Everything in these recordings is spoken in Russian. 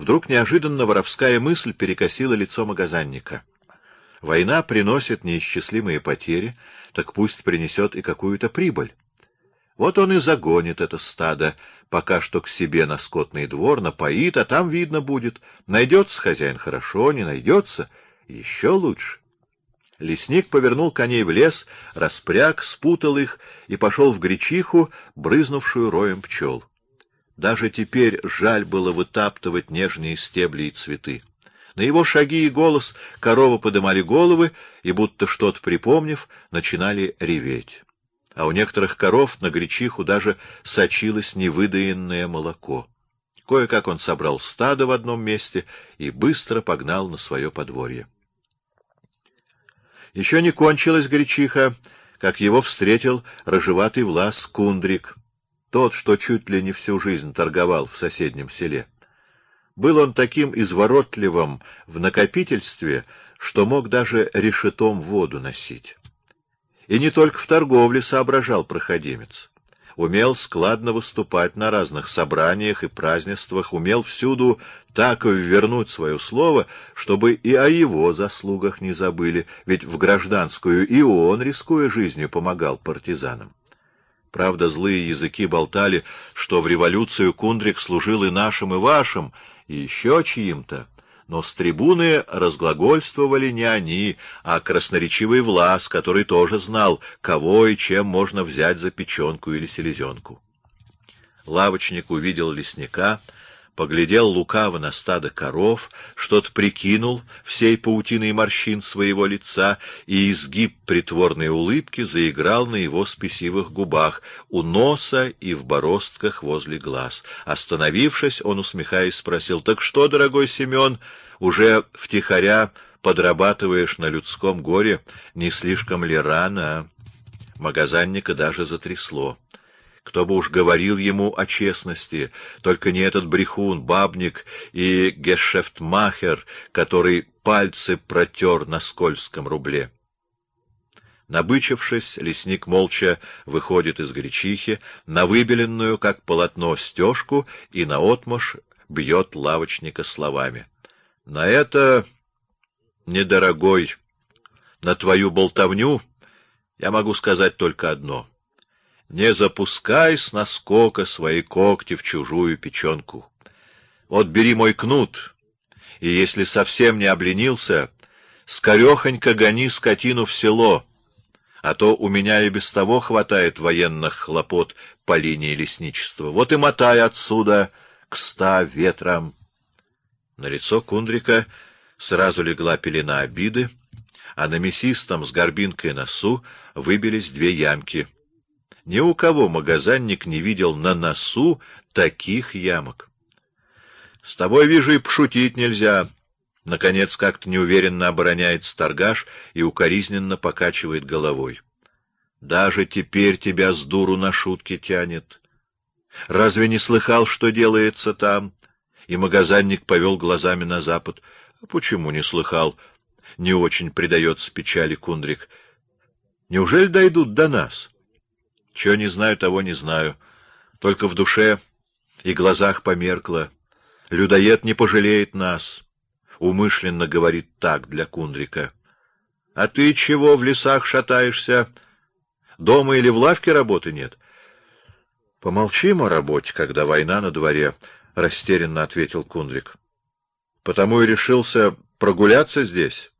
Вдруг неожиданно воровская мысль перекосила лицо магазинника. Война приносит неисчислимые потери, так пусть принесет и какую-то прибыль. Вот он и загонит это стадо, пока что к себе на скотный двор, напоит, а там видно будет. Найдется хозяин хорошо, не найдется — еще лучше. Лесник повернул коней в лес, распряг, спутал их и пошел в гречиху, брызнувшую роем пчел. Даже теперь жаль было вытаптывать нежные стебли и цветы. На его шаги и голос коровы подымали головы и, будто что-то припомнив, начинали реветь. А у некоторых коров на гречиху даже сочилось невыдаенное молоко. Кое-как он собрал стадо в одном месте и быстро погнал на свое подворье. Еще не кончилась гречиха, как его встретил рыжеватый влас Кундрик — тот, что чуть ли не всю жизнь торговал в соседнем селе. Был он таким изворотливым в накопительстве, что мог даже решетом воду носить. И не только в торговле соображал проходимец. Умел складно выступать на разных собраниях и празднествах, умел всюду так ввернуть свое слово, чтобы и о его заслугах не забыли, ведь в гражданскую и он, рискуя жизнью, помогал партизанам. Правда, злые языки болтали, что в революцию Кундрик служил и нашим, и вашим, и еще чьим-то. Но с трибуны разглагольствовали не они, а красноречивый Влас, который тоже знал, кого и чем можно взять за печенку или селезенку. Лавочник увидел лесника — поглядел лукаво на стадо коров, что-то прикинул всей паутиной морщин своего лица, и изгиб притворной улыбки заиграл на его спесивых губах, у носа и в бороздках возле глаз. Остановившись, он, усмехаясь, спросил, — Так что, дорогой Семен, уже втихаря подрабатываешь на людском горе, не слишком ли рано? Магазанника даже затрясло. Кто бы уж говорил ему о честности, только не этот брехун, бабник и гешефтмахер, который пальцы протер на скользком рубле. Набычившись, лесник молча выходит из гречихи на выбеленную, как полотно, стежку и наотмашь бьет лавочника словами. — На это, недорогой, на твою болтовню я могу сказать только одно — не запускай с наскока свои когти в чужую печенку. Вот бери мой кнут, и если совсем не обленился, скорехонько гони скотину в село, а то у меня и без того хватает военных хлопот по линии лесничества. Вот и мотай отсюда к ста ветрам. На лицо Кундрика сразу легла пелена обиды, а на мясистом с горбинкой носу выбились две ямки — ни у кого магазинник не видел на носу таких ямок. — С тобой, вижу, и пошутить нельзя. Наконец, как-то неуверенно обороняется торгаш и укоризненно покачивает головой. Даже теперь тебя с дуру на шутки тянет. Разве не слыхал, что делается там? И магазинник повел глазами на запад. — Почему не слыхал? Не очень предается печали Кундрик. — Неужели дойдут до нас? — чего не знаю, того не знаю. Только в душе и глазах померкло. Людоед не пожалеет нас. Умышленно говорит так для Кундрика. А ты чего в лесах шатаешься? Дома или в лавке работы нет? Помолчим о работе, когда война на дворе, — растерянно ответил Кундрик. Потому и решился прогуляться здесь.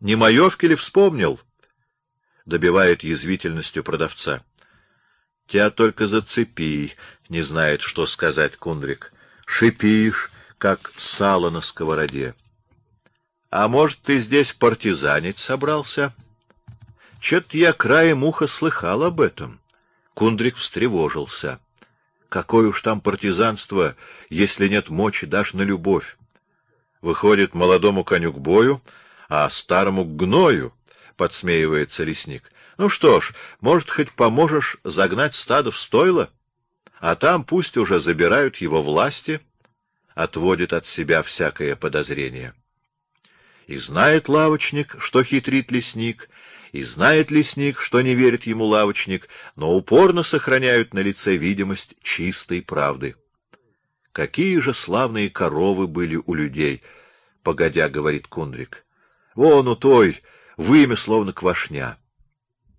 Не маевки ли вспомнил? —— добивает язвительностью продавца. — Тебя только зацепи, — не знает, что сказать Кундрик. — Шипишь, как сало на сковороде. — А может, ты здесь партизанить собрался? — Чё-то я краем уха слыхал об этом. Кундрик встревожился. Какое уж там партизанство, если нет мочи даже на любовь. Выходит, молодому коню к бою, а старому к гною —— подсмеивается лесник. — Ну что ж, может, хоть поможешь загнать стадо в стойло? А там пусть уже забирают его власти, отводит от себя всякое подозрение. И знает лавочник, что хитрит лесник, и знает лесник, что не верит ему лавочник, но упорно сохраняют на лице видимость чистой правды. Какие же славные коровы были у людей, — погодя, говорит Кундрик. Вон у той вымя словно квашня.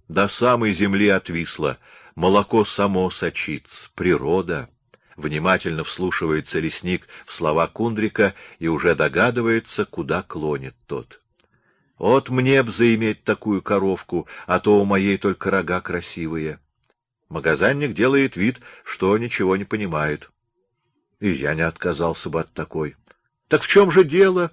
До самой земли отвисло, молоко само сочится, природа. Внимательно вслушивается лесник в слова Кундрика и уже догадывается, куда клонит тот. Вот мне б заиметь такую коровку, а то у моей только рога красивые. Магазинник делает вид, что ничего не понимает. И я не отказался бы от такой. Так в чем же дело?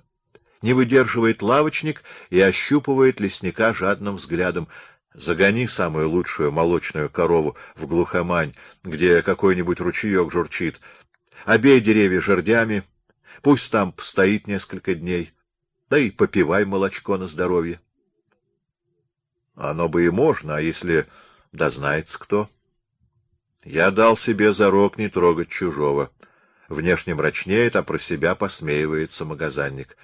Не выдерживает лавочник и ощупывает лесника жадным взглядом. Загони самую лучшую молочную корову в глухомань, где какой-нибудь ручеек журчит. Обей деревья жердями, пусть там постоит несколько дней, да и попивай молочко на здоровье. Оно бы и можно, а если дознается кто? Я дал себе зарок не трогать чужого. Внешне мрачнеет, а про себя посмеивается магазинник.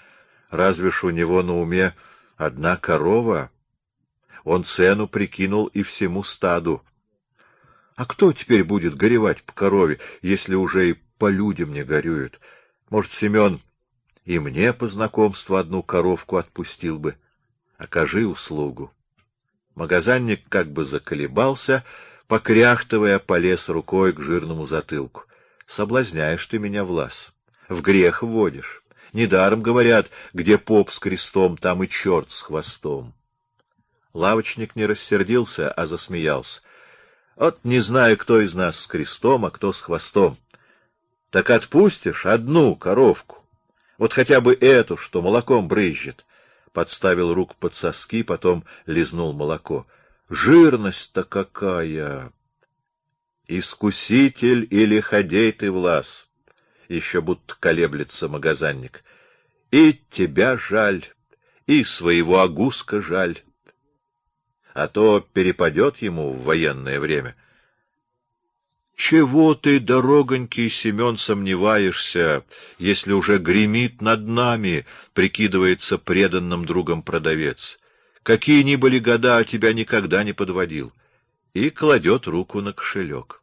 Разве ж у него на уме одна корова? Он цену прикинул и всему стаду. А кто теперь будет горевать по корове, если уже и по людям не горюют? Может, Семен и мне по знакомству одну коровку отпустил бы? Окажи услугу. Магазинник как бы заколебался, покряхтывая, полез рукой к жирному затылку. Соблазняешь ты меня, Влас, в грех вводишь. Недаром говорят, где поп с крестом, там и черт с хвостом. Лавочник не рассердился, а засмеялся. Вот не знаю, кто из нас с крестом, а кто с хвостом. Так отпустишь одну коровку, вот хотя бы эту, что молоком брызжет. Подставил рук под соски, потом лизнул молоко. Жирность-то какая! Искуситель или ходей ты влас? Еще будто колеблется магазинник. И тебя жаль, и своего агуска жаль. А то перепадет ему в военное время. Чего ты, дорогонький Семен, сомневаешься, если уже гремит над нами, прикидывается преданным другом продавец? Какие ни были года, а тебя никогда не подводил и кладет руку на кошелек.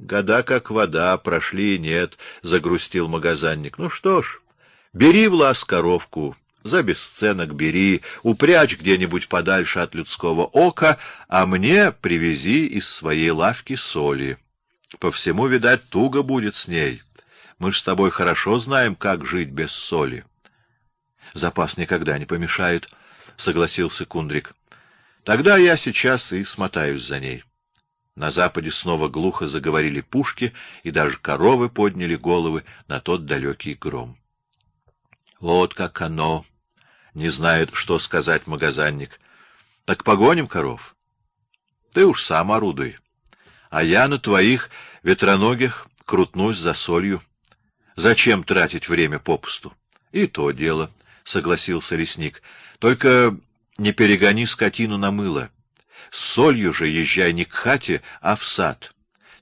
Года как вода, прошли нет, загрустил магазинник. Ну что ж, бери в лаз коровку, за бесценок бери, упрячь где-нибудь подальше от людского ока, а мне привези из своей лавки соли. По всему, видать, туго будет с ней. Мы ж с тобой хорошо знаем, как жить без соли. Запас никогда не помешает, согласился Кундрик. Тогда я сейчас и смотаюсь за ней. На западе снова глухо заговорили пушки, и даже коровы подняли головы на тот далекий гром. Вот как оно! Не знает, что сказать магазинник. Так погоним коров. Ты уж сам орудуй. А я на твоих ветроногих крутнусь за солью. Зачем тратить время попусту? И то дело, согласился лесник. Только не перегони скотину на мыло. С солью же езжай не к хате, а в сад.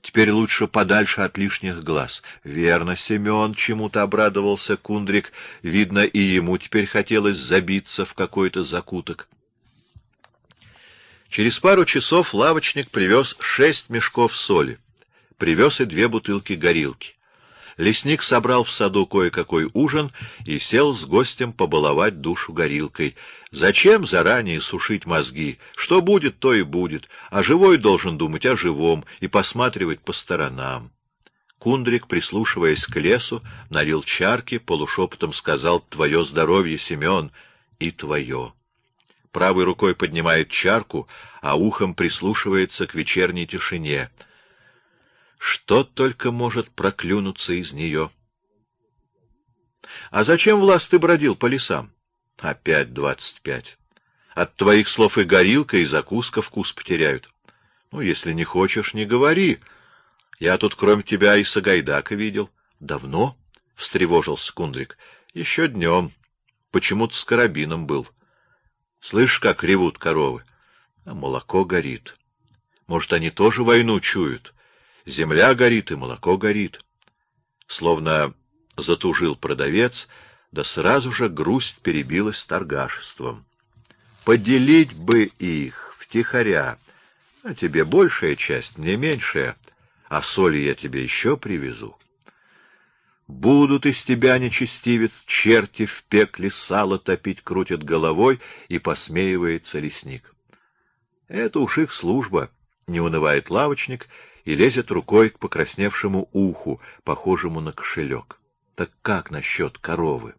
Теперь лучше подальше от лишних глаз. Верно, Семен чему-то обрадовался Кундрик. Видно, и ему теперь хотелось забиться в какой-то закуток. Через пару часов лавочник привез шесть мешков соли, привез и две бутылки горилки. Лесник собрал в саду кое-какой ужин и сел с гостем побаловать душу горилкой. Зачем заранее сушить мозги? Что будет, то и будет, а живой должен думать о живом и посматривать по сторонам. Кундрик, прислушиваясь к лесу, налил чарки, полушепотом сказал: "Твое здоровье, Семен, и твое". Правой рукой поднимает чарку, а ухом прислушивается к вечерней тишине. Что только может проклюнуться из нее? А зачем влас ты бродил по лесам? Опять двадцать пять. От твоих слов и горилка, и закуска вкус потеряют. Ну, если не хочешь, не говори. Я тут кроме тебя и Сагайдака видел. Давно? встревожился Кундрик. Еще днем. Почему-то с карабином был. Слышь, как ревут коровы. А молоко горит. Может, они тоже войну чуют? Земля горит и молоко горит. Словно затужил продавец, да сразу же грусть перебилась торгашеством. Поделить бы их втихаря, а тебе большая часть, мне меньшая, а соли я тебе еще привезу. Будут из тебя, нечестивец, черти в пекле сало топить, крутит головой и посмеивается лесник. Это уж их служба, не унывает лавочник и лезет рукой к покрасневшему уху, похожему на кошелек. Так как насчет коровы?